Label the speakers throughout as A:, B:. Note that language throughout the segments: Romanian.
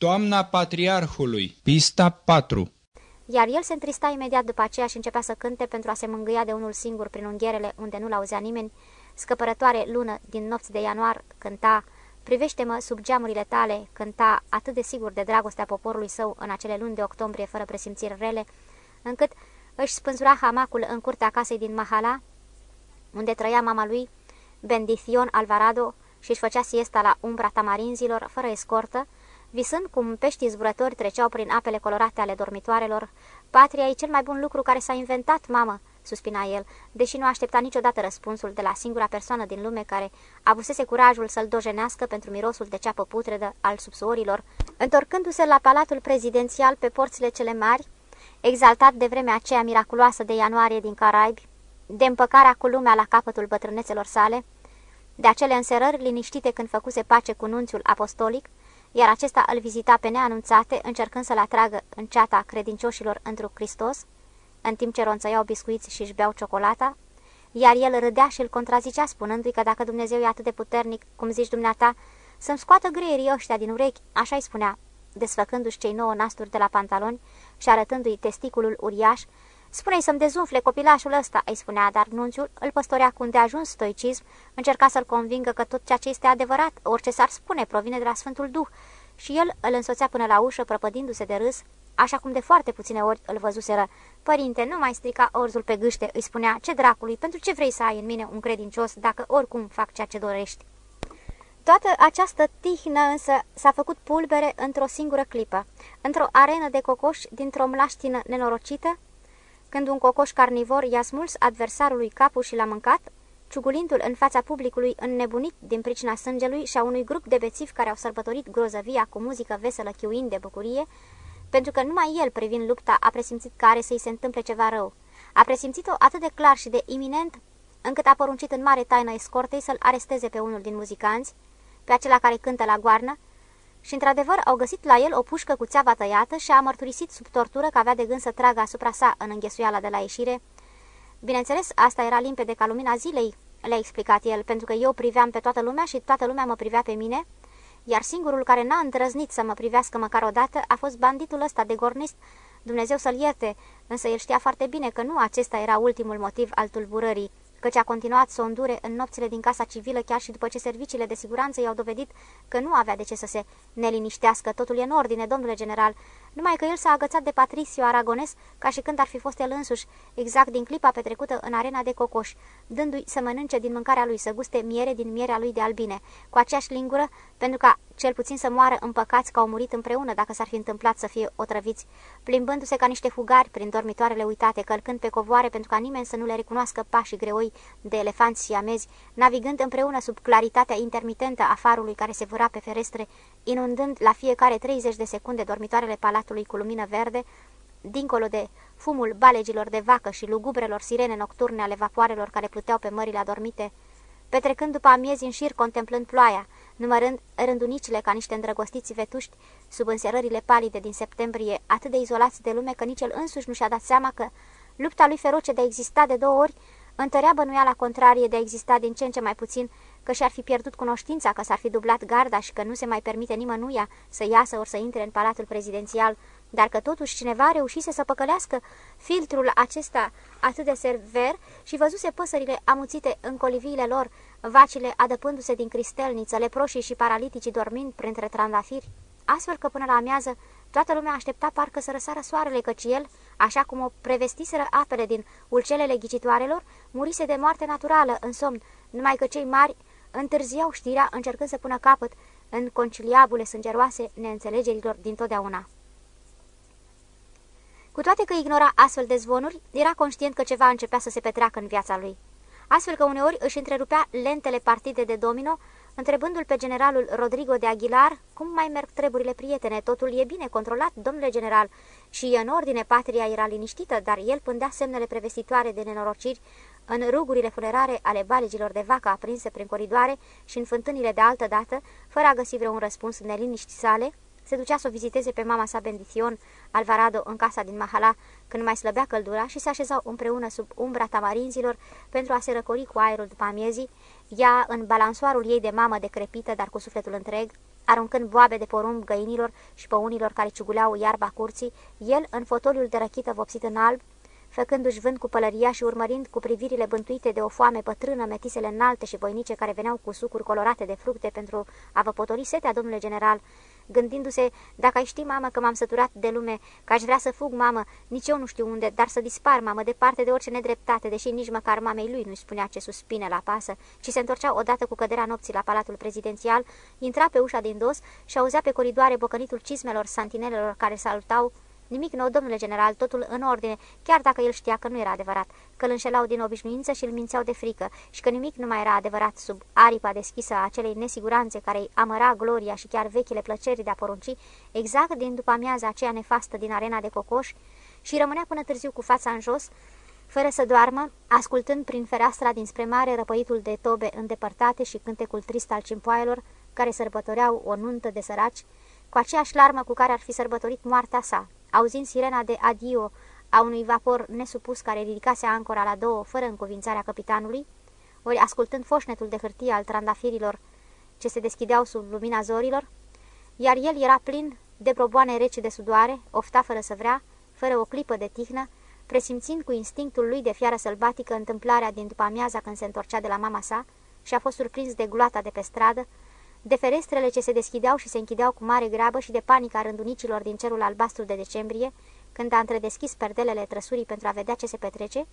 A: Toamna Patriarhului, pista 4
B: Iar el se întrista imediat după aceea și începea să cânte pentru a se mângâia de unul singur prin unghierele unde nu l-auzea nimeni. Scăpărătoare lună din nopți de ianuar cânta, Privește-mă sub geamurile tale, cânta atât de sigur de dragostea poporului său în acele luni de octombrie fără presimțiri rele, încât își spânzura hamacul în curtea casei din Mahala, unde trăia mama lui, Bendition Alvarado, și își făcea siesta la umbra tamarinzilor, fără escortă, visând cum peștii zburători treceau prin apele colorate ale dormitoarelor. Patria e cel mai bun lucru care s-a inventat, mamă, suspina el, deși nu aștepta niciodată răspunsul de la singura persoană din lume care avusese curajul să-l dojenească pentru mirosul de ceapă putredă al subsorilor. Întorcându-se la palatul prezidențial pe porțile cele mari, exaltat de vremea aceea miraculoasă de ianuarie din Caraibi, de împăcarea cu lumea la capătul bătrânețelor sale, de acele înserări liniștite când făcuse pace cu nunțiul apostolic, iar acesta îl vizita pe neanunțate, încercând să-l atragă în ceata credincioșilor într Hristos, în timp ce ronțăiau biscuiți și își beau ciocolata, iar el râdea și îl contrazicea spunându-i că dacă Dumnezeu e atât de puternic, cum zici dumneata, să-mi scoată greierii ăștia din urechi, așa-i spunea, desfăcându-și cei nouă nasturi de la pantaloni și arătându-i testiculul uriaș, Spune-i să-mi dezumfle copilașul ăsta, îi spunea, dar nunțiul îl păstorea cu ajuns stoicism, încerca să-l convingă că tot ceea ce este adevărat, orice s-ar spune, provine de la Sfântul Duh, și el îl însoțea până la ușă, prăpădindu-se de râs, așa cum de foarte puține ori îl văzuseră. Părinte, nu mai strica orzul pe gâște, îi spunea, ce dracului, pentru ce vrei să ai în mine un credincios, dacă oricum fac ceea ce dorești? Toată această tihnă însă s-a făcut pulbere într-o singură clipă, într-o arenă de cocoși dintr-o mlaștină nenorocită, când un cocoș carnivor i-a smuls adversarului capul și l-a mâncat, ciugulindu-l în fața publicului înnebunit din pricina sângelui și a unui grup de bețivi care au sărbătorit grozăvia cu muzică veselă chiuind de bucurie, pentru că numai el, privind lupta, a presimțit că are să-i se întâmple ceva rău. A presimțit-o atât de clar și de iminent, încât a poruncit în mare taină escortei să-l aresteze pe unul din muzicanți, pe acela care cântă la goarnă, și într-adevăr au găsit la el o pușcă cu țeava tăiată și a mărturisit sub tortură că avea de gând să tragă asupra sa în înghesuiala de la ieșire. Bineînțeles, asta era limpede ca lumina zilei, le-a explicat el, pentru că eu priveam pe toată lumea și toată lumea mă privea pe mine, iar singurul care n-a îndrăznit să mă privească măcar o dată a fost banditul ăsta de gornist, Dumnezeu să-l ierte, însă el știa foarte bine că nu acesta era ultimul motiv al tulburării căci a continuat să o îndure în nopțile din casa civilă chiar și după ce serviciile de siguranță i-au dovedit că nu avea de ce să se neliniștească, totul e în ordine, domnule general, numai că el s-a agățat de Patricio Aragones ca și când ar fi fost el însuși, exact din clipa petrecută în arena de cocoș, dându-i să mănânce din mâncarea lui, să guste miere din mierea lui de albine, cu aceeași lingură, pentru ca cel puțin să moară împăcați că au murit împreună dacă s-ar fi întâmplat să fie otrăviți, plimbându-se ca niște fugari prin dormitoarele uitate, călcând pe covoare pentru ca nimeni să nu le recunoască pașii greoi de elefanți și amezi, navigând împreună sub claritatea intermitentă a farului care se vâra pe ferestre, inundând la fiecare 30 de secunde dormitoarele palatului cu lumină verde, dincolo de fumul balegilor de vacă și lugubrelor sirene nocturne ale vapoarelor care pluteau pe mările adormite, petrecând după amiezi în șir contemplând ploaia, numărând rândunicile ca niște îndrăgostiți vetuști sub înserările palide din septembrie, atât de izolați de lume că nici el însuși nu și-a dat seama că lupta lui feroce de a exista de două ori întărea bănuiala contrarie de a exista din ce în ce mai puțin, că și-ar fi pierdut cunoștința, că s-ar fi dublat garda și că nu se mai permite nimănuia să iasă ori să intre în palatul prezidențial, dar că totuși cineva reușise să păcălească filtrul acesta atât de server și văzuse păsările amuțite în coliviile lor, vacile adăpându-se din cristelniță, leproșii și paraliticii dormind printre trandafiri, astfel că până la amiază toată lumea aștepta parcă să răsară soarele, căci el, așa cum o prevestiseră apele din ulcelele ghicitoarelor, murise de moarte naturală în somn, numai că cei mari întârziau știrea încercând să pună capăt în conciliabule sângeroase neînțelegerilor dintotdeauna. Cu toate că ignora astfel de zvonuri, era conștient că ceva începea să se petreacă în viața lui. Astfel că uneori își întrerupea lentele partide de domino, întrebându-l pe generalul Rodrigo de Aguilar cum mai merg treburile prietene, totul e bine controlat, domnule general, și în ordine patria era liniștită, dar el pândea semnele prevestitoare de nenorociri în rugurile funerare ale balegilor de vacă aprinse prin coridoare și în fântânile de altă dată, fără a găsi vreun răspuns în neliniști sale, se ducea să o viziteze pe mama sa Bendition, Alvarado, în casa din Mahala, când mai slăbea căldura și se așezau împreună sub umbra tamarinzilor pentru a se răcori cu aerul după amiezii, ea în balansoarul ei de mamă decrepită, dar cu sufletul întreg, aruncând boabe de porumb găinilor și păunilor care ciuguleau iarba curții, el, în fotoliul de răchită vopsit în alb, făcându-și vânt cu pălăria și urmărind cu privirile bântuite de o foame pătrână metisele înalte și voinice care veneau cu sucuri colorate de fructe pentru a vă potori setea, domnule general, gândindu-se, dacă ai ști, mamă, că m-am săturat de lume, că aș vrea să fug, mamă, nici eu nu știu unde, dar să dispar, mamă, departe de orice nedreptate, deși nici măcar mamei lui nu-și spunea ce suspine la pasă, ci se întorcea odată cu căderea nopții la palatul prezidențial, intra pe ușa din dos și auzea pe coridoare bocănitul cizmelor santinelelor care salutau Nimic nou, domnule general, totul în ordine, chiar dacă el știa că nu era adevărat, că îl înșelau din obișnuință și îl mințeau de frică și că nimic nu mai era adevărat sub aripa deschisă a acelei nesiguranțe care îi amăra gloria și chiar vechile plăceri de a porunci, exact din după amiaza aceea nefastă din arena de cocoș și rămânea până târziu cu fața în jos, fără să doarmă, ascultând prin fereastra dinspre mare răpăitul de tobe îndepărtate și cântecul trist al cimpoaielor care sărbătoreau o nuntă de săraci, cu aceeași larmă cu care ar fi sărbătorit moartea sa, auzind sirena de adio a unui vapor nesupus care ridicase ancora la două fără încuvințarea capitanului, ori ascultând foșnetul de hârtie al trandafirilor ce se deschideau sub lumina zorilor, iar el era plin de proboane rece de sudoare, ofta fără să vrea, fără o clipă de tihnă, presimțind cu instinctul lui de fiară sălbatică întâmplarea din după amiaza când se întorcea de la mama sa și a fost surprins de gloata de pe stradă, de ferestrele ce se deschideau și se închideau cu mare grabă și de panica rândunicilor din cerul albastru de decembrie, când a întredeschis perdelele trăsurii pentru a vedea ce se petrece,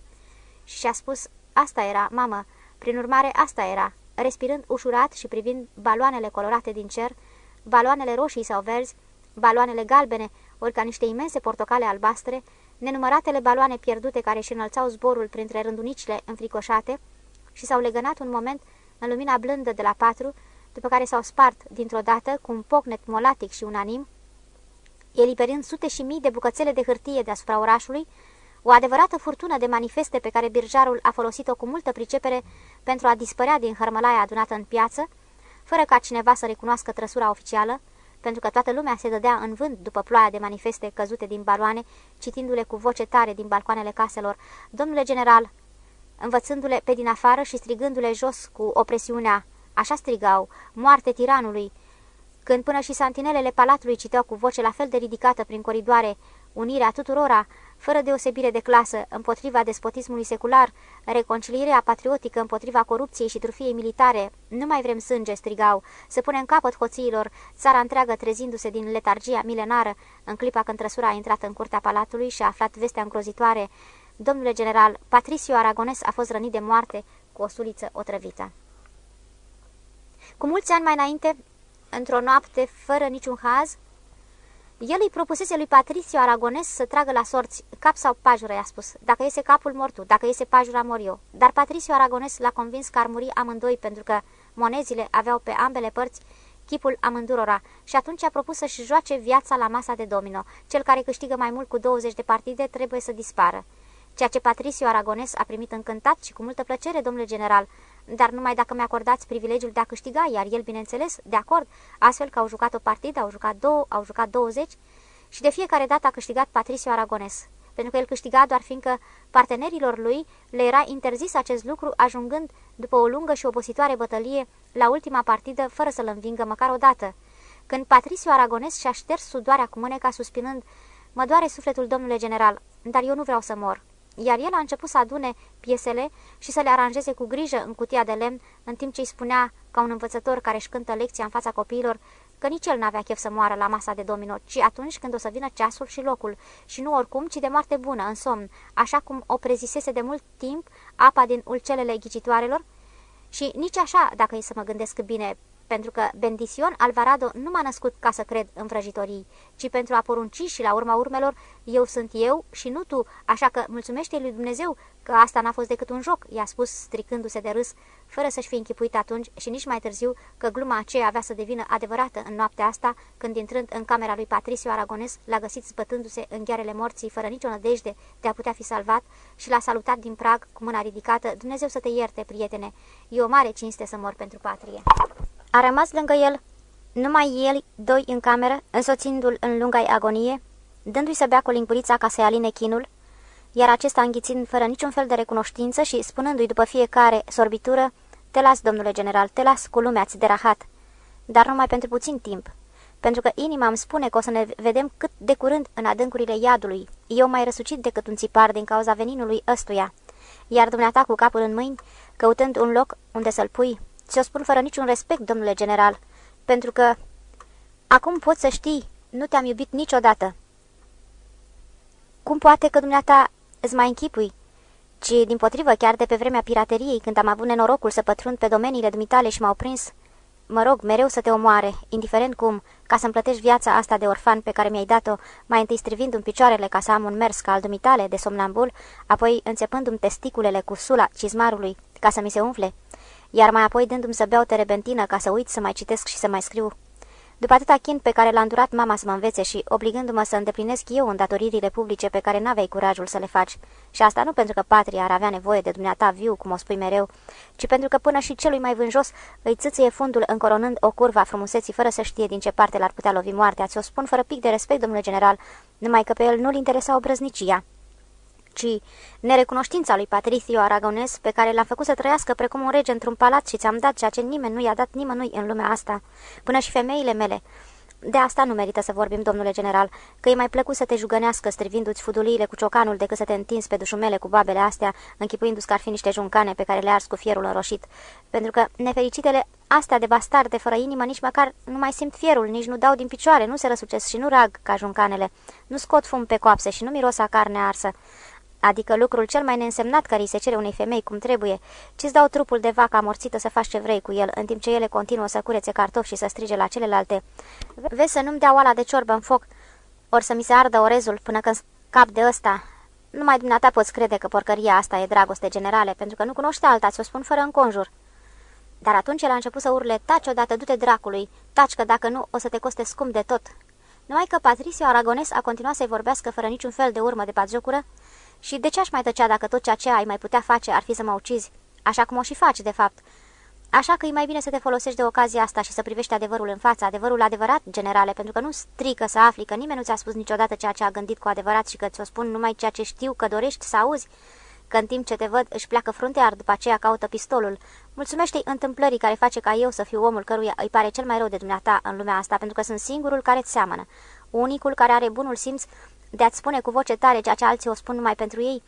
B: și a spus, asta era, mamă, prin urmare asta era, respirând ușurat și privind baloanele colorate din cer, baloanele roșii sau verzi, baloanele galbene, ori ca niște imense portocale albastre, nenumăratele baloane pierdute care își înălțau zborul printre rândunicile înfricoșate și s-au legănat un moment în lumina blândă de la patru, după care s-au spart dintr-o dată cu un pocnet molatic și unanim, eliberând sute și mii de bucățele de hârtie deasupra orașului, o adevărată furtună de manifeste pe care birjarul a folosit-o cu multă pricepere pentru a dispărea din hărmălaia adunată în piață, fără ca cineva să recunoască trăsura oficială, pentru că toată lumea se dădea în vânt după ploaia de manifeste căzute din baloane, citindu-le cu voce tare din balcoanele caselor, Domnule general, învățându-le pe din afară și strigându-le jos cu opresiunea Așa strigau, moarte tiranului, când până și santinelele palatului citeau cu voce la fel de ridicată prin coridoare unirea tuturora, fără deosebire de clasă, împotriva despotismului secular, reconcilierea patriotică împotriva corupției și trufiei militare. Nu mai vrem sânge, strigau, să punem capăt hoțiilor, țara întreagă trezindu-se din letargia milenară, în clipa când trăsura a intrat în curtea palatului și a aflat vestea îngrozitoare. Domnule general, Patricio Aragones a fost rănit de moarte cu o suliță otrăvită. Cu mulți ani mai înainte, într-o noapte, fără niciun haz, el îi propusese lui Patricio Aragones să tragă la sorți cap sau pajură, i-a spus. Dacă iese capul, mor tu, dacă iese pajura, mor eu. Dar Patricio Aragones l-a convins că ar muri amândoi pentru că monezile aveau pe ambele părți chipul amândurora și atunci a propus să-și joace viața la masa de domino. Cel care câștigă mai mult cu 20 de partide trebuie să dispară. Ceea ce Patricio Aragones a primit încântat și cu multă plăcere, domnule general, dar numai dacă mi-acordați privilegiul de a câștiga, iar el, bineînțeles, de acord, astfel că au jucat o partidă, au jucat două, au jucat 20 și de fiecare dată a câștigat Patricio Aragones, pentru că el câștiga doar fiindcă partenerilor lui le era interzis acest lucru, ajungând, după o lungă și obositoare bătălie, la ultima partidă, fără să-l învingă măcar o dată. Când Patricio Aragones și-a șters sudoarea cu mâneca, suspinând, Mă doare sufletul, domnule general, dar eu nu vreau să mor." Iar el a început să adune piesele și să le aranjeze cu grijă în cutia de lemn, în timp ce îi spunea, ca un învățător care își cântă lecția în fața copiilor, că nici el n-avea chef să moară la masa de domino, ci atunci când o să vină ceasul și locul, și nu oricum, ci de moarte bună, în somn, așa cum o prezisese de mult timp apa din ulcelele ghicitoarelor, și nici așa, dacă e să mă gândesc bine, pentru că Bendicion Alvarado nu m-a născut ca să cred în vrăjitorii, ci pentru a porunci și la urma urmelor, eu sunt eu și nu tu, așa că mulțumește lui Dumnezeu că asta n-a fost decât un joc, i-a spus stricându-se de râs, fără să-și fi închipuit atunci și nici mai târziu că gluma aceea avea să devină adevărată în noaptea asta, când intrând în camera lui Patricio Aragones, l-a găsit zbătându-se în ghearele morții, fără nicio nădejde de a putea fi salvat și l-a salutat din prag cu mâna ridicată, Dumnezeu să te ierte, prietene, e o mare cinste să mor pentru patrie. A rămas lângă el, numai el, doi în cameră, însoțindu-l în lunga agonie, dându-i să bea cu lingurița ca să-i aline chinul, iar acesta înghițind fără niciun fel de recunoștință și spunându-i după fiecare sorbitură, Te las, domnule general, te las, cu lumea ți derahat. dar numai pentru puțin timp. Pentru că inima îmi spune că o să ne vedem cât de curând în adâncurile iadului, eu mai răsucit decât un țipar din cauza veninului ăstuia. Iar dumneata cu capul în mâini, căutând un loc unde să-l pui, ți-o spun fără niciun respect, domnule general, pentru că acum poți să știi, nu te-am iubit niciodată. Cum poate că dumneata îți mai închipui? Ci, din potrivă, chiar de pe vremea pirateriei, când am avut nenorocul să pătrund pe domeniile dumitale și m-au prins, mă rog, mereu să te omoare, indiferent cum, ca să-mi plătești viața asta de orfan pe care mi-ai dat-o, mai întâi strivind în picioarele ca să am un mers ca al dumitale de somnambul, apoi înțepându-mi testiculele cu sula cizmarului ca să mi se umfle, iar mai apoi dându-mi să beau terebentină ca să uit să mai citesc și să mai scriu. După atâta chin pe care l-a îndurat mama să mă învețe și obligându-mă să îndeplinesc eu îndatoririle publice pe care n-aveai curajul să le faci, și asta nu pentru că patria ar avea nevoie de dumneata viu, cum o spui mereu, ci pentru că până și celui mai vânjos îi țâție fundul încoronând o curvă a frumuseții fără să știe din ce parte l-ar putea lovi moartea. Ți-o spun fără pic de respect, domnule general, numai că pe el nu-l interesa obrăznicia ci nerecunoștința lui Patricio Aragones, pe care l-am făcut să trăiască precum un rege într-un palat și ți-am dat ceea ce nimeni nu i-a dat nimănui în lumea asta, până și femeile mele. De asta nu merită să vorbim, domnule general, că e mai plăcut să te jugănească strivindu-ți fuduliile cu ciocanul decât să te întinzi pe dușumele cu babele astea, închipuindu-ți că ar fi niște juncane pe care le ars cu fierul înroșit. Pentru că nefericitele astea de bastarde fără inimă nici măcar nu mai simt fierul, nici nu dau din picioare, nu se răsucesc și nu rag ca juncanele, nu scot fum pe coapse și nu miros a carne arsă adică lucrul cel mai neînsemnat care îi se cere unei femei cum trebuie, ci-ți dau trupul de vacă amorțită să faci ce vrei cu el, în timp ce ele continuă să curețe cartofi și să strige la celelalte. Vezi să nu-mi dea oala de ciorbă în foc, ori să mi se ardă orezul până când scap de ăsta. Numai dumneata poți crede că porcăria asta e dragoste generale, pentru că nu cunoște alta, ți-o spun fără înconjur. Dar atunci el a început să urle, taci odată, du-te dracului, taci că dacă nu o să te coste scump de tot. Numai că Patricio Aragones a continuat să-i vorbească fără niciun fel de urmă de batjocură, și de ce aș mai tăcea dacă tot ceea ce ai mai putea face ar fi să mă ucizi, așa cum o și faci, de fapt? Așa că e mai bine să te folosești de ocazia asta și să privești adevărul în față, adevărul adevărat, generale, pentru că nu strică să afli că nimeni nu ți-a spus niciodată ceea ce a gândit cu adevărat și că ți-o spun numai ceea ce știu că dorești să auzi, că în timp ce te văd își pleacă fruntear, după aceea caută pistolul. Mulțumește-i întâmplării care face ca eu să fiu omul căruia îi pare cel mai rău de dumneata în lumea asta, pentru că sunt singurul care ți seamănă, unicul care are bunul simț de a-ți spune cu voce tare ceea ce alții o spun numai pentru ei,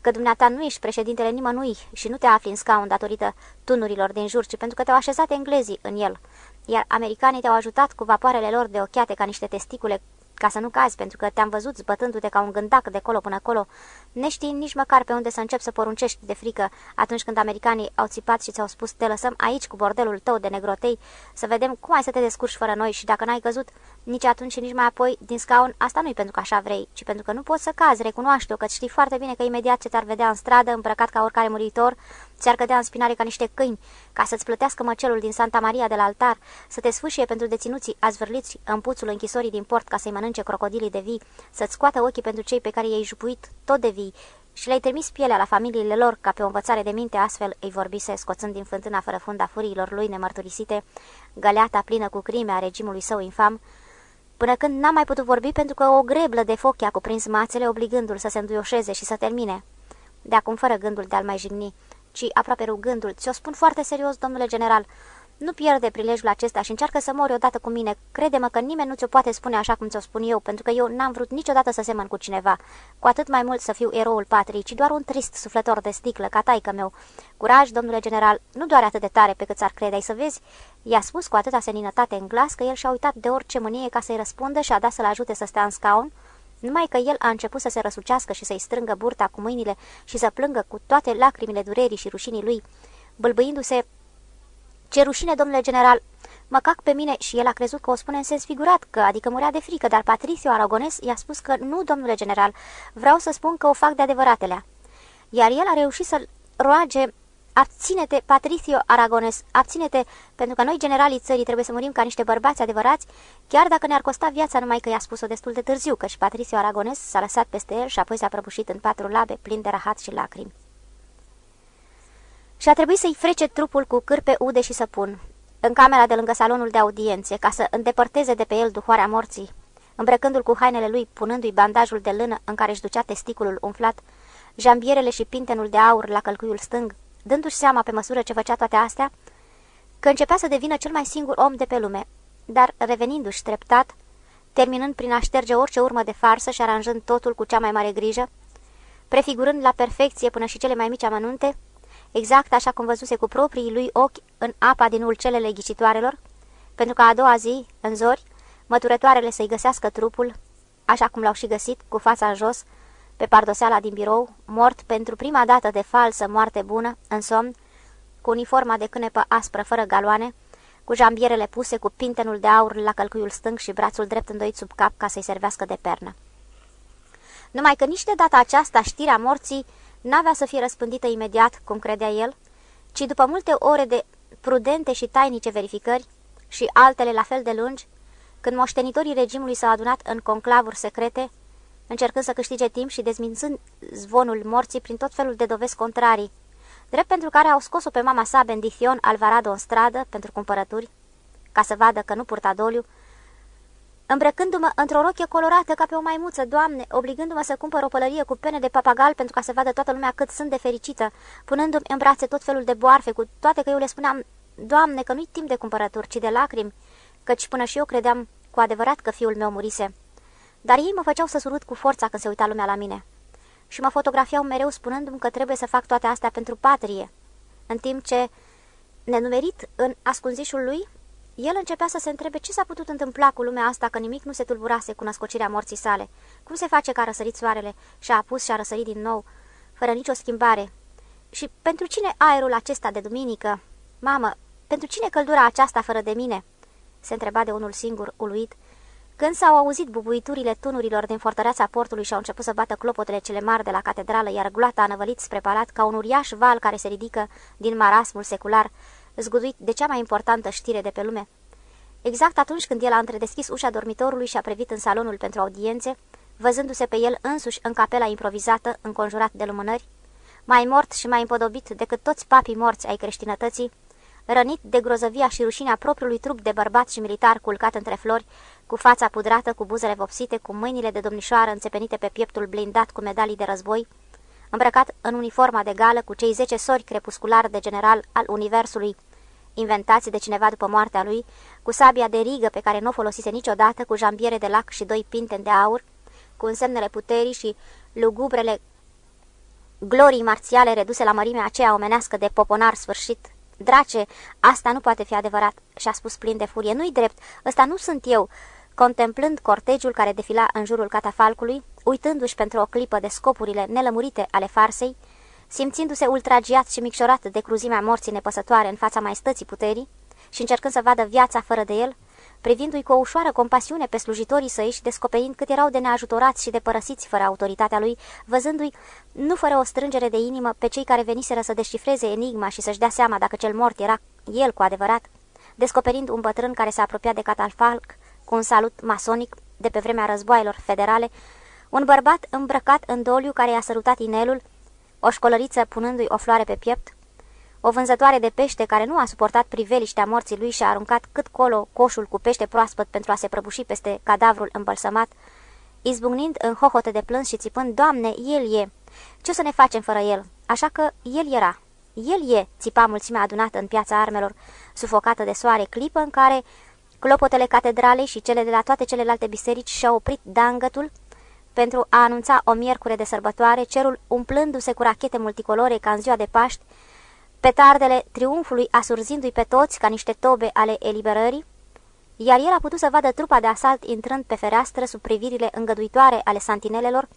B: că dumneata nu ești președintele nimănui și nu te afli în scaun datorită tunurilor din jur, ci pentru că te-au așezat englezii în el, iar americanii te-au ajutat cu vapoarele lor de ochiate ca niște testicule ca să nu cazi, pentru că te-am văzut zbătându-te ca un gândac de colo până acolo, neștiind nici măcar pe unde să încep să poruncești de frică atunci când americanii au țipat și ți-au spus te lăsăm aici cu bordelul tău de negrotei să vedem cum ai să te descurci fără noi și dacă n-ai căzut nici atunci și nici mai apoi din scaun, asta nu-i pentru că așa vrei, ci pentru că nu poți să cazi, recunoaște-o, că știi foarte bine că imediat ce te-ar vedea în stradă, îmbrăcat ca oricare muritor, ți-ar cădea în spinare ca niște câini, ca să-ți plătească măcelul din Santa Maria de la altar, să te sfâșie pentru deținuții azvârliți în puțul închisorii din port ca să-i mănânce crocodilii de vii, să-ți scoată ochii pentru cei pe care i-ai jupuit tot de vii și le-ai trimis pielea la familiile lor ca pe o învățare de minte, astfel îi vorbise, scoțând din fântâna fără fund a furiilor lui nemărturisite, găleata plină cu crime a regimului său infam, până când n-a mai putut vorbi pentru că o greblă de foc i-a cuprins mațele, obligându-l să se înduioșeze și să termine. De acum fără gândul de a-l mai jigni, ci aproape rugându-l, ți-o spun foarte serios, domnule general, nu pierde prilejul acesta și încearcă să mori odată cu mine. Crede-mă că nimeni nu ți-o poate spune așa cum ți-o spun eu, pentru că eu n-am vrut niciodată să semăn cu cineva. Cu atât mai mult să fiu eroul patriei, ci doar un trist suflător de sticlă, ca taică meu. Curaj, domnule general, nu doar atât de tare pe cât s-ar crede, ai să vezi? I-a spus cu atâta seninătate în glas că el și-a uitat de orice mânie ca să-i răspundă și a dat să-l ajute să stea în scaun, numai că el a început să se răsucească și să-i strângă burta cu mâinile și să plângă cu toate lacrimile durerii și rușinii lui, bâlbâindu-se ce rușine, domnule general! Mă cac pe mine și el a crezut că o spune în sens figurat, că adică murea de frică, dar Patricio Aragones i-a spus că nu, domnule general, vreau să spun că o fac de adevăratele. Iar el a reușit să-l roage Abține-te, Patricio Aragones, abține-te, pentru că noi, generalii țării, trebuie să murim ca niște bărbați adevărați, chiar dacă ne-ar costa viața numai că i-a spus-o destul de târziu, căci Patricio Aragones s-a lăsat peste el și apoi s-a prăbușit în patru labe, plin de rahat și lacrimi. Și a trebuit să-i frece trupul cu cârpe ude și săpun, în camera de lângă salonul de audiențe, ca să îndepărteze de pe el duhoarea morții, îmbrăcându-l cu hainele lui, punându-i bandajul de lână în care își ducea testiculul umflat, jambierele și pintenul de aur la călcuiul stâng, dându-și seama pe măsură ce făcea toate astea, că începea să devină cel mai singur om de pe lume, dar revenindu-și treptat, terminând prin a șterge orice urmă de farsă și aranjând totul cu cea mai mare grijă, prefigurând la perfecție până și cele mai mici amănunte, exact așa cum văzuse cu proprii lui ochi în apa din ulcelele ghicitoarelor, pentru că a doua zi, în zori, măturătoarele să-i găsească trupul, așa cum l-au și găsit, cu fața în jos, pe pardoseala din birou, mort pentru prima dată de falsă moarte bună, în somn, cu uniforma de cânepă aspră fără galoane, cu jambierele puse cu pintenul de aur la călcuiul stâng și brațul drept îndoit sub cap ca să-i servească de pernă. Numai că nici de data aceasta știrea morții n-avea să fie răspândită imediat, cum credea el, ci după multe ore de prudente și tainice verificări și altele la fel de lungi, când moștenitorii regimului s-au adunat în conclavuri secrete, încercând să câștige timp și dezmințând zvonul morții prin tot felul de dovezi contrarii, drept pentru care au scos-o pe mama sa Bendition Alvarado în stradă pentru cumpărături, ca să vadă că nu purta doliu, îmbrăcându-mă într-o rochie colorată ca pe o maimuță, doamne, obligându-mă să cumpăr o pălărie cu pene de papagal pentru ca să vadă toată lumea cât sunt de fericită, punându-mi în brațe tot felul de boarfe, cu toate că eu le spuneam, doamne, că nu-i timp de cumpărături, ci de lacrimi, căci până și eu credeam cu adevărat că fiul meu murise. Dar ei mă făceau să surât cu forța când se uita lumea la mine și mă fotografiau mereu spunându-mi că trebuie să fac toate astea pentru patrie, în timp ce, nenumerit în ascunzișul lui, el începea să se întrebe ce s-a putut întâmpla cu lumea asta că nimic nu se tulburase cu născocirea morții sale, cum se face că a răsărit soarele și a apus și a răsărit din nou, fără nicio schimbare. Și pentru cine aerul acesta de duminică? Mamă, pentru cine căldura aceasta fără de mine?" se întreba de unul singur, uluit, când s-au auzit bubuiturile tunurilor din fortăreața portului și au început să bată clopotele cele mari de la catedrală, iar gloata a năvălit spre palat ca un uriaș val care se ridică din marasmul secular, zguduit de cea mai importantă știre de pe lume. Exact atunci când el a întredeschis ușa dormitorului și a privit în salonul pentru audiențe, văzându-se pe el însuși în capela improvizată, înconjurat de lumânări, mai mort și mai împodobit decât toți papii morți ai creștinătății, rănit de grozăvia și rușinea propriului trup de bărbat și militar culcat între flori, cu fața pudrată, cu buzele vopsite, cu mâinile de domnișoară înțepenite pe pieptul blindat cu medalii de război, îmbrăcat în uniforma de gală cu cei zece sori crepuscular de general al Universului, inventați de cineva după moartea lui, cu sabia de rigă pe care nu o folosise niciodată, cu jambiere de lac și doi pinteni de aur, cu însemnele puterii și lugubrele glorii marțiale reduse la mărimea aceea omenească de poponar sfârșit Drace, asta nu poate fi adevărat, și-a spus plin de furie. Nu-i drept, ăsta nu sunt eu. Contemplând cortegiul care defila în jurul catafalcului, uitându-și pentru o clipă de scopurile nelămurite ale farsei, simțindu-se ultragiat și micșorat de cruzimea morții nepăsătoare în fața maestății puterii și încercând să vadă viața fără de el, privindu-i cu o ușoară compasiune pe slujitorii săi și descoperind cât erau de neajutorați și de părăsiți fără autoritatea lui, văzându-i, nu fără o strângere de inimă, pe cei care veniseră să descifreze enigma și să-și dea seama dacă cel mort era el cu adevărat, descoperind un bătrân care se apropia de catalfalc cu un salut masonic de pe vremea războaielor federale, un bărbat îmbrăcat în doliu care i-a sărutat inelul, o școlăriță punându-i o floare pe piept, o vânzătoare de pește care nu a suportat priveliștea morții lui și a aruncat cât colo coșul cu pește proaspăt pentru a se prăbuși peste cadavrul îmbălsămat, izbucnind în hohote de plâns și țipând, Doamne, el e! Ce o să ne facem fără el? Așa că el era. El e, țipa mulțimea adunată în piața armelor, sufocată de soare, clipă în care clopotele catedralei și cele de la toate celelalte biserici și-au oprit dangătul pentru a anunța o miercure de sărbătoare, cerul umplându-se cu rachete multicolore ca în ziua de Paști, petardele triumfului asurzindu-i pe toți ca niște tobe ale eliberării, iar el a putut să vadă trupa de asalt intrând pe fereastră sub privirile îngăduitoare ale santinelelor,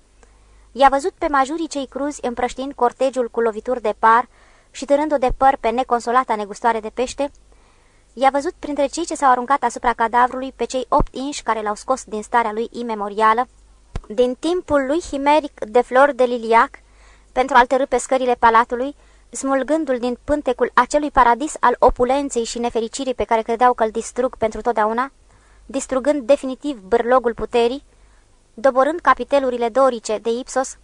B: i-a văzut pe majurii cei cruzi împrăștind cortegiul cu lovituri de par și târând-o de păr pe neconsolata negustoare de pește, i-a văzut printre cei ce s-au aruncat asupra cadavrului pe cei opt inși care l-au scos din starea lui imemorială, din timpul lui himeric de flori de liliac, pentru a-l tărâ pe scările palatului, smulgându-l din pântecul acelui paradis al opulenței și nefericirii pe care credeau că îl distrug pentru totdeauna, distrugând definitiv bârlogul puterii, doborând capitelurile dorice de Ipsos,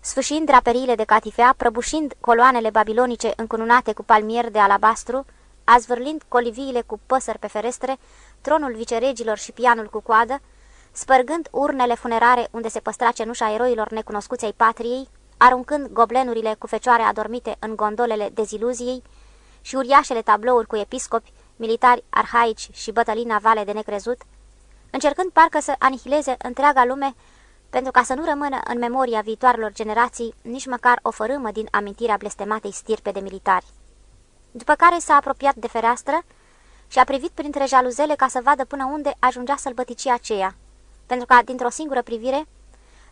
B: sfâșind draperiile de catifea, prăbușind coloanele babilonice încununate cu palmier de alabastru, azvârlind coliviile cu păsări pe ferestre, tronul viceregilor și pianul cu coadă, spărgând urnele funerare unde se păstra cenușa eroilor necunoscuți ai patriei, aruncând goblenurile cu fecioare adormite în gondolele deziluziei și uriașele tablouri cu episcopi, militari arhaici și bătălii navale de necrezut, încercând parcă să anihileze întreaga lume pentru ca să nu rămână în memoria viitoarelor generații nici măcar o fărâmă din amintirea blestematei stirpe de militari. După care s-a apropiat de fereastră și a privit printre jaluzele ca să vadă până unde ajungea sălbăticia aceea, pentru ca, dintr-o singură privire,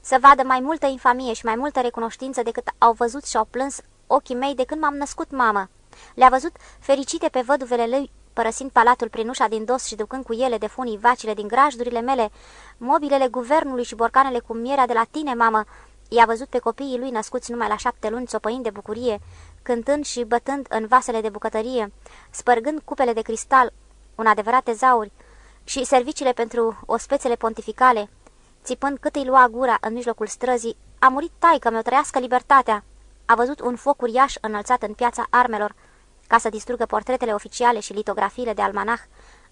B: să vadă mai multă infamie și mai multă recunoștință decât au văzut și au plâns ochii mei de când m-am născut mamă. Le-a văzut fericite pe văduvele lui, părăsind palatul prin ușa din dos și ducând cu ele de funii vacile din grajdurile mele, mobilele guvernului și borcanele cu mierea de la tine, mamă. I-a văzut pe copiii lui născuți numai la șapte luni, țopăind de bucurie, cântând și bătând în vasele de bucătărie, spărgând cupele de cristal, un adevărat tezauri, și serviciile pentru ospețele pontificale, țipând cât îi lua gura în mijlocul străzii, a murit taică mi-o trăiască libertatea. A văzut un foc uriaș înălțat în piața armelor, ca să distrugă portretele oficiale și litografiile de almanah,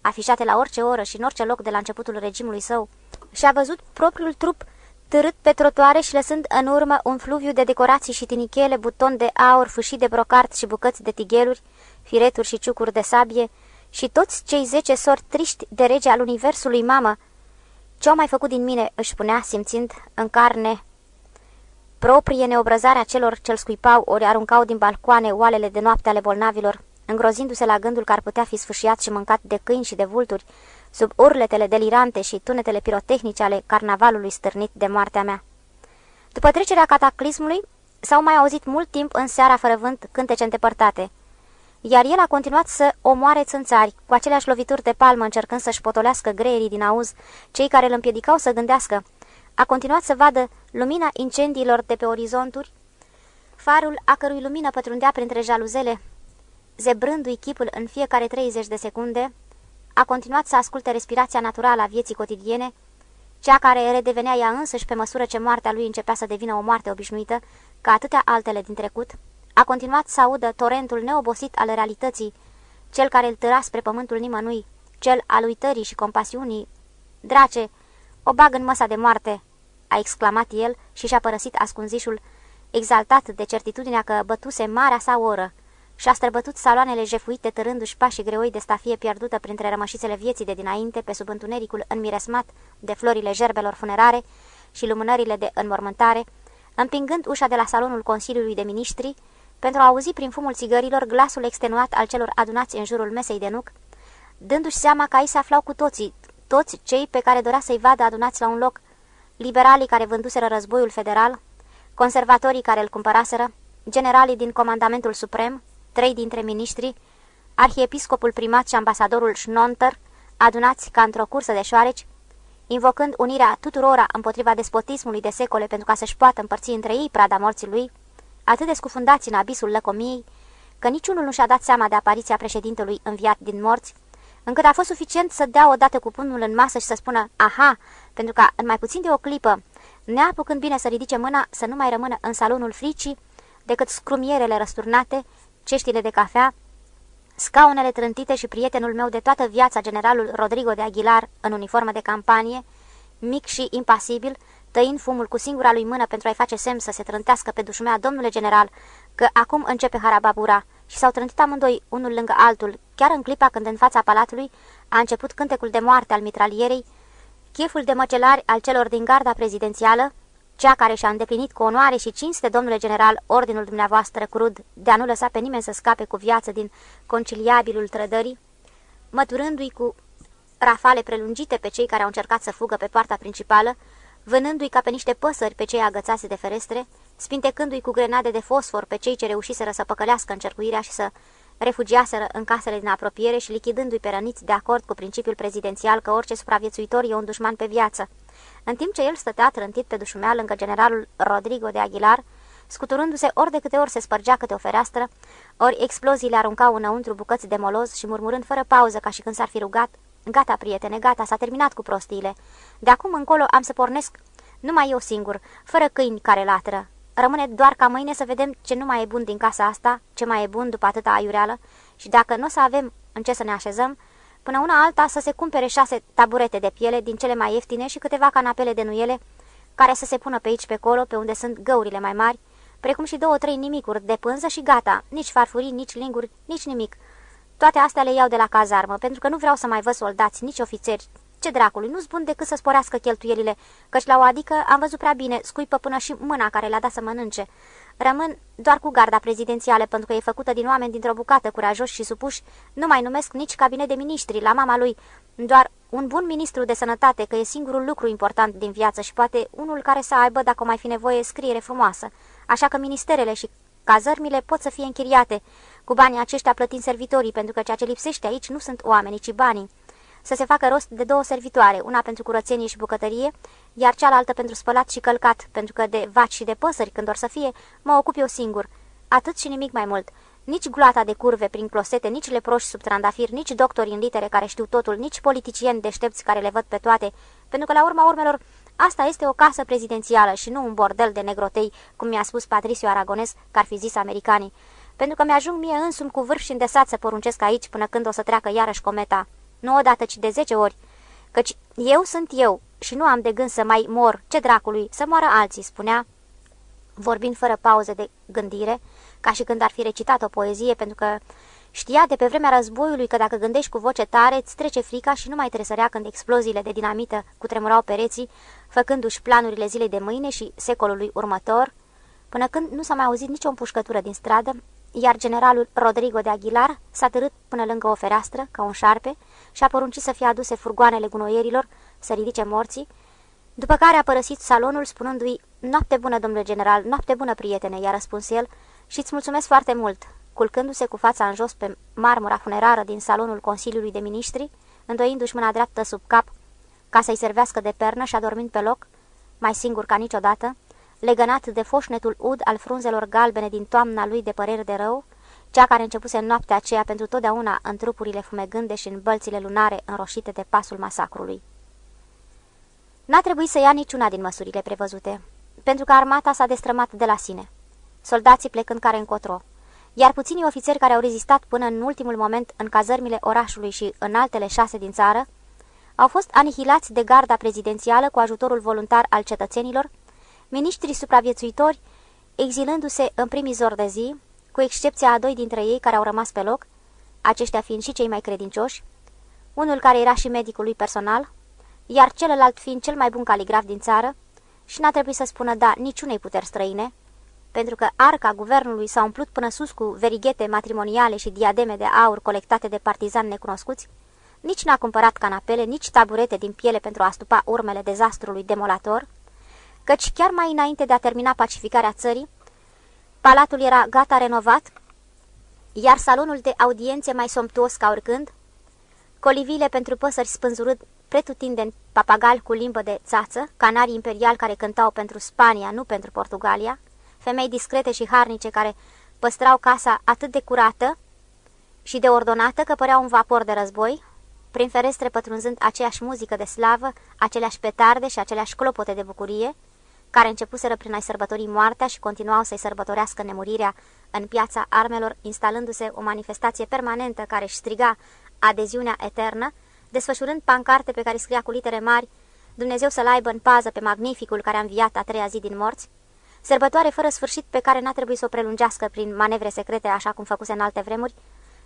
B: afișate la orice oră și în orice loc de la începutul regimului său, și a văzut propriul trup târât pe trotuare și lăsând în urmă un fluviu de decorații și tinichele, buton de aur, fâșii de brocart și bucăți de tigheluri, fireturi și ciucuri de sabie, și toți cei zece sorți triști de rege al universului, mamă. Ce-au mai făcut din mine, își spunea, simțind în carne proprie neobrăzarea celor ce-l scuipau ori aruncau din balcoane oalele de noapte ale bolnavilor, îngrozindu-se la gândul că ar putea fi sfâșiat și mâncat de câini și de vulturi, sub urletele delirante și tunetele pirotehnice ale carnavalului stârnit de moartea mea. După trecerea cataclismului, s-au mai auzit mult timp în seara fără vânt cântece îndepărtate, iar el a continuat să omoare țânțari, cu aceleași lovituri de palmă încercând să-și potolească greierii din auz, cei care îl împiedicau să gândească. A continuat să vadă lumina incendiilor de pe orizonturi, farul a cărui lumină pătrundea printre jaluzele, zebrându-i chipul în fiecare 30 de secunde, a continuat să asculte respirația naturală a vieții cotidiene, cea care redevenea ea însăși pe măsură ce moartea lui începea să devină o moarte obișnuită, ca atâtea altele din trecut, a continuat să audă torentul neobosit al realității, cel care îl târa spre pământul nimănui, cel al uitării și compasiunii. Drace, o bag în măsa de moarte!" a exclamat el și și-a părăsit ascunzișul, exaltat de certitudinea că bătuse marea sa oră și-a străbătut saloanele jefuite târându-și pașii greoi de stafie pierdută printre rămășițele vieții de dinainte pe sub întunericul înmiresmat de florile gerbelor funerare și lumânările de înmormântare, împingând ușa de la salonul Consiliului de Ministri pentru a auzi prin fumul țigărilor glasul extenuat al celor adunați în jurul mesei de nuc, dându-și seama că aici se aflau cu toții, toți cei pe care dorea să-i vadă adunați la un loc, liberalii care vânduseră războiul federal, conservatorii care îl cumpăraseră, generalii din Comandamentul Suprem, trei dintre miniștri, arhiepiscopul primat și ambasadorul Schnonter, adunați ca într-o cursă de șoareci, invocând unirea tuturora împotriva despotismului de secole pentru ca să-și poată împărți între ei prada morții lui, atât de scufundați în abisul lăcomiei, că niciunul nu și-a dat seama de apariția președintelui înviat din morți, încât a fost suficient să dea odată cu pumnul în masă și să spună aha, pentru ca în mai puțin de o clipă, neapucând bine să ridice mâna, să nu mai rămână în salonul fricii decât scrumierele răsturnate, ceștile de cafea, scaunele trântite și prietenul meu de toată viața, generalul Rodrigo de Aguilar, în uniformă de campanie, mic și impasibil, tăind fumul cu singura lui mână pentru a-i face semn să se trântească pe dușumea domnule general, că acum începe harababura, și s-au trântit amândoi unul lângă altul, chiar în clipa când în fața palatului a început cântecul de moarte al mitralierei, cheful de măcelari al celor din garda prezidențială, cea care și-a îndeplinit cu onoare și cinste, domnule general, ordinul dumneavoastră crud de a nu lăsa pe nimeni să scape cu viață din conciliabilul trădării, măturându-i cu rafale prelungite pe cei care au încercat să fugă pe poarta principală, vânându-i ca pe niște păsări pe cei agățați de ferestre, spintecându-i cu grenade de fosfor pe cei ce reușiseră să păcălească încercuirea și să refugiaseră în casele din apropiere și lichidându-i pe răniți de acord cu principiul prezidențial că orice supraviețuitor e un dușman pe viață. În timp ce el stătea trântit pe dușumea lângă generalul Rodrigo de Aguilar, scuturându-se ori de câte ori se spărgea câte o fereastră, ori exploziile aruncau înăuntru bucăți de moloz și murmurând fără pauză ca și când s-ar fi rugat, Gata, prietene, gata, s-a terminat cu prostiile. De acum încolo am să pornesc numai eu singur, fără câini care latră. Rămâne doar ca mâine să vedem ce nu mai e bun din casa asta, ce mai e bun după atâta aiureală și dacă nu o să avem în ce să ne așezăm, până una alta să se cumpere șase taburete de piele din cele mai ieftine și câteva canapele de nuiele, care să se pună pe aici pe acolo, pe unde sunt găurile mai mari, precum și două-trei nimicuri de pânză și gata, nici farfurii, nici linguri, nici nimic. Toate astea le iau de la cazarmă, pentru că nu vreau să mai văd soldați, nici ofițeri. Ce dracului, nu spun decât să sporească cheltuielile, căci la o adică am văzut prea bine, scuipă până și mâna care le-a dat să mănânce. Rămân doar cu garda prezidențială, pentru că e făcută din oameni dintr-o bucată curajoși și supuși. Nu mai numesc nici cabinet de miniștri, la mama lui, doar un bun ministru de sănătate, că e singurul lucru important din viață și poate unul care să aibă, dacă o mai fi nevoie, scriere frumoasă. Așa că ministerele și cazărmile pot să fie închiriate, cu banii aceștia plătind servitorii, pentru că ceea ce lipsește aici nu sunt oamenii, ci banii. Să se facă rost de două servitoare, una pentru curățenie și bucătărie, iar cealaltă pentru spălat și călcat, pentru că de vaci și de păsări, când or să fie, mă ocup eu singur. Atât și nimic mai mult. Nici gloata de curve prin closete, nici leproși sub trandafir, nici doctori în litere care știu totul, nici politicieni deștepți care le văd pe toate, pentru că la urma urmelor asta este o casă prezidențială și nu un bordel de negrotei, cum mi-a spus Patricio Aragones, că ar fi zis americanii, pentru că mi-ajung mie însumi cu vârf și îndesat să poruncesc aici până când o să treacă iarăși cometa. Nu odată, ci de zece ori, căci eu sunt eu și nu am de gând să mai mor, ce dracului, să moară alții, spunea, vorbind fără pauze de gândire, ca și când ar fi recitat o poezie, pentru că știa de pe vremea războiului că dacă gândești cu voce tare, îți trece frica și nu mai tresărea când exploziile de dinamită cutremurau pereții, făcându-și planurile zilei de mâine și secolului următor, până când nu s-a mai auzit nicio împușcătură din stradă, iar generalul Rodrigo de Aguilar s-a târât până lângă o fereastră, ca un șarpe, și a poruncit să fie aduse furgoanele gunoierilor, să ridice morții, după care a părăsit salonul spunându-i, Noapte bună, domnule general, noapte bună, prietene, i-a răspuns el, și îți mulțumesc foarte mult, culcându-se cu fața în jos pe marmura funerară din salonul Consiliului de Ministri, îndoindu-și mâna dreaptă sub cap, ca să-i servească de pernă și adormind pe loc, mai singur ca niciodată, legănat de foșnetul ud al frunzelor galbene din toamna lui de păreri de rău, cea care începuse în noaptea aceea pentru totdeauna în trupurile fumegânde și în bălțile lunare înroșite de pasul masacrului. N-a trebuit să ia niciuna din măsurile prevăzute, pentru că armata s-a destrămat de la sine, soldații plecând care încotro, iar puținii ofițeri care au rezistat până în ultimul moment în cazărmile orașului și în altele șase din țară, au fost anihilați de garda prezidențială cu ajutorul voluntar al cetățenilor, miniștrii supraviețuitori, exilându-se în primii zor de zi, cu excepția a doi dintre ei care au rămas pe loc, aceștia fiind și cei mai credincioși, unul care era și medicul lui personal, iar celălalt fiind cel mai bun caligraf din țară, și n-a trebuit să spună da niciunei puteri străine, pentru că arca guvernului s-a umplut până sus cu verighete matrimoniale și diademe de aur colectate de partizani necunoscuți, nici n-a cumpărat canapele, nici taburete din piele pentru a stupa urmele dezastrului demolator, căci chiar mai înainte de a termina pacificarea țării, palatul era gata renovat, iar salonul de audiențe mai somptuos ca oricând, colivile pentru păsări spânzurând pretutindeni papagal cu limbă de țață, canarii imperiali care cântau pentru Spania, nu pentru Portugalia, femei discrete și harnice care păstrau casa atât de curată și de ordonată că părea un vapor de război, prin ferestre pătrunzând aceeași muzică de slavă, aceleași petarde și aceleași clopote de bucurie, care începuseră prin a-i sărbători moartea și continuau să-i sărbătorească nemurirea în piața armelor, instalându-se o manifestație permanentă care își striga adeziunea eternă, desfășurând pancarte pe care scria cu litere mari Dumnezeu să-l aibă în pază pe magnificul care a înviat a treia zi din morți, sărbătoare fără sfârșit pe care n-a trebuit să o prelungească prin manevre secrete așa cum făcuse în alte vremuri,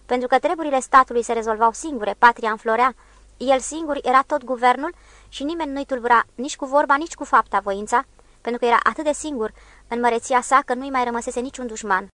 B: pentru că treburile statului se rezolvau singure, patria înflorea, el singur era tot guvernul și nimeni nu-i tulbura nici cu vorba, nici cu fapta voința, pentru că era atât de singur în măreția sa că nu-i mai rămăsese niciun dușman.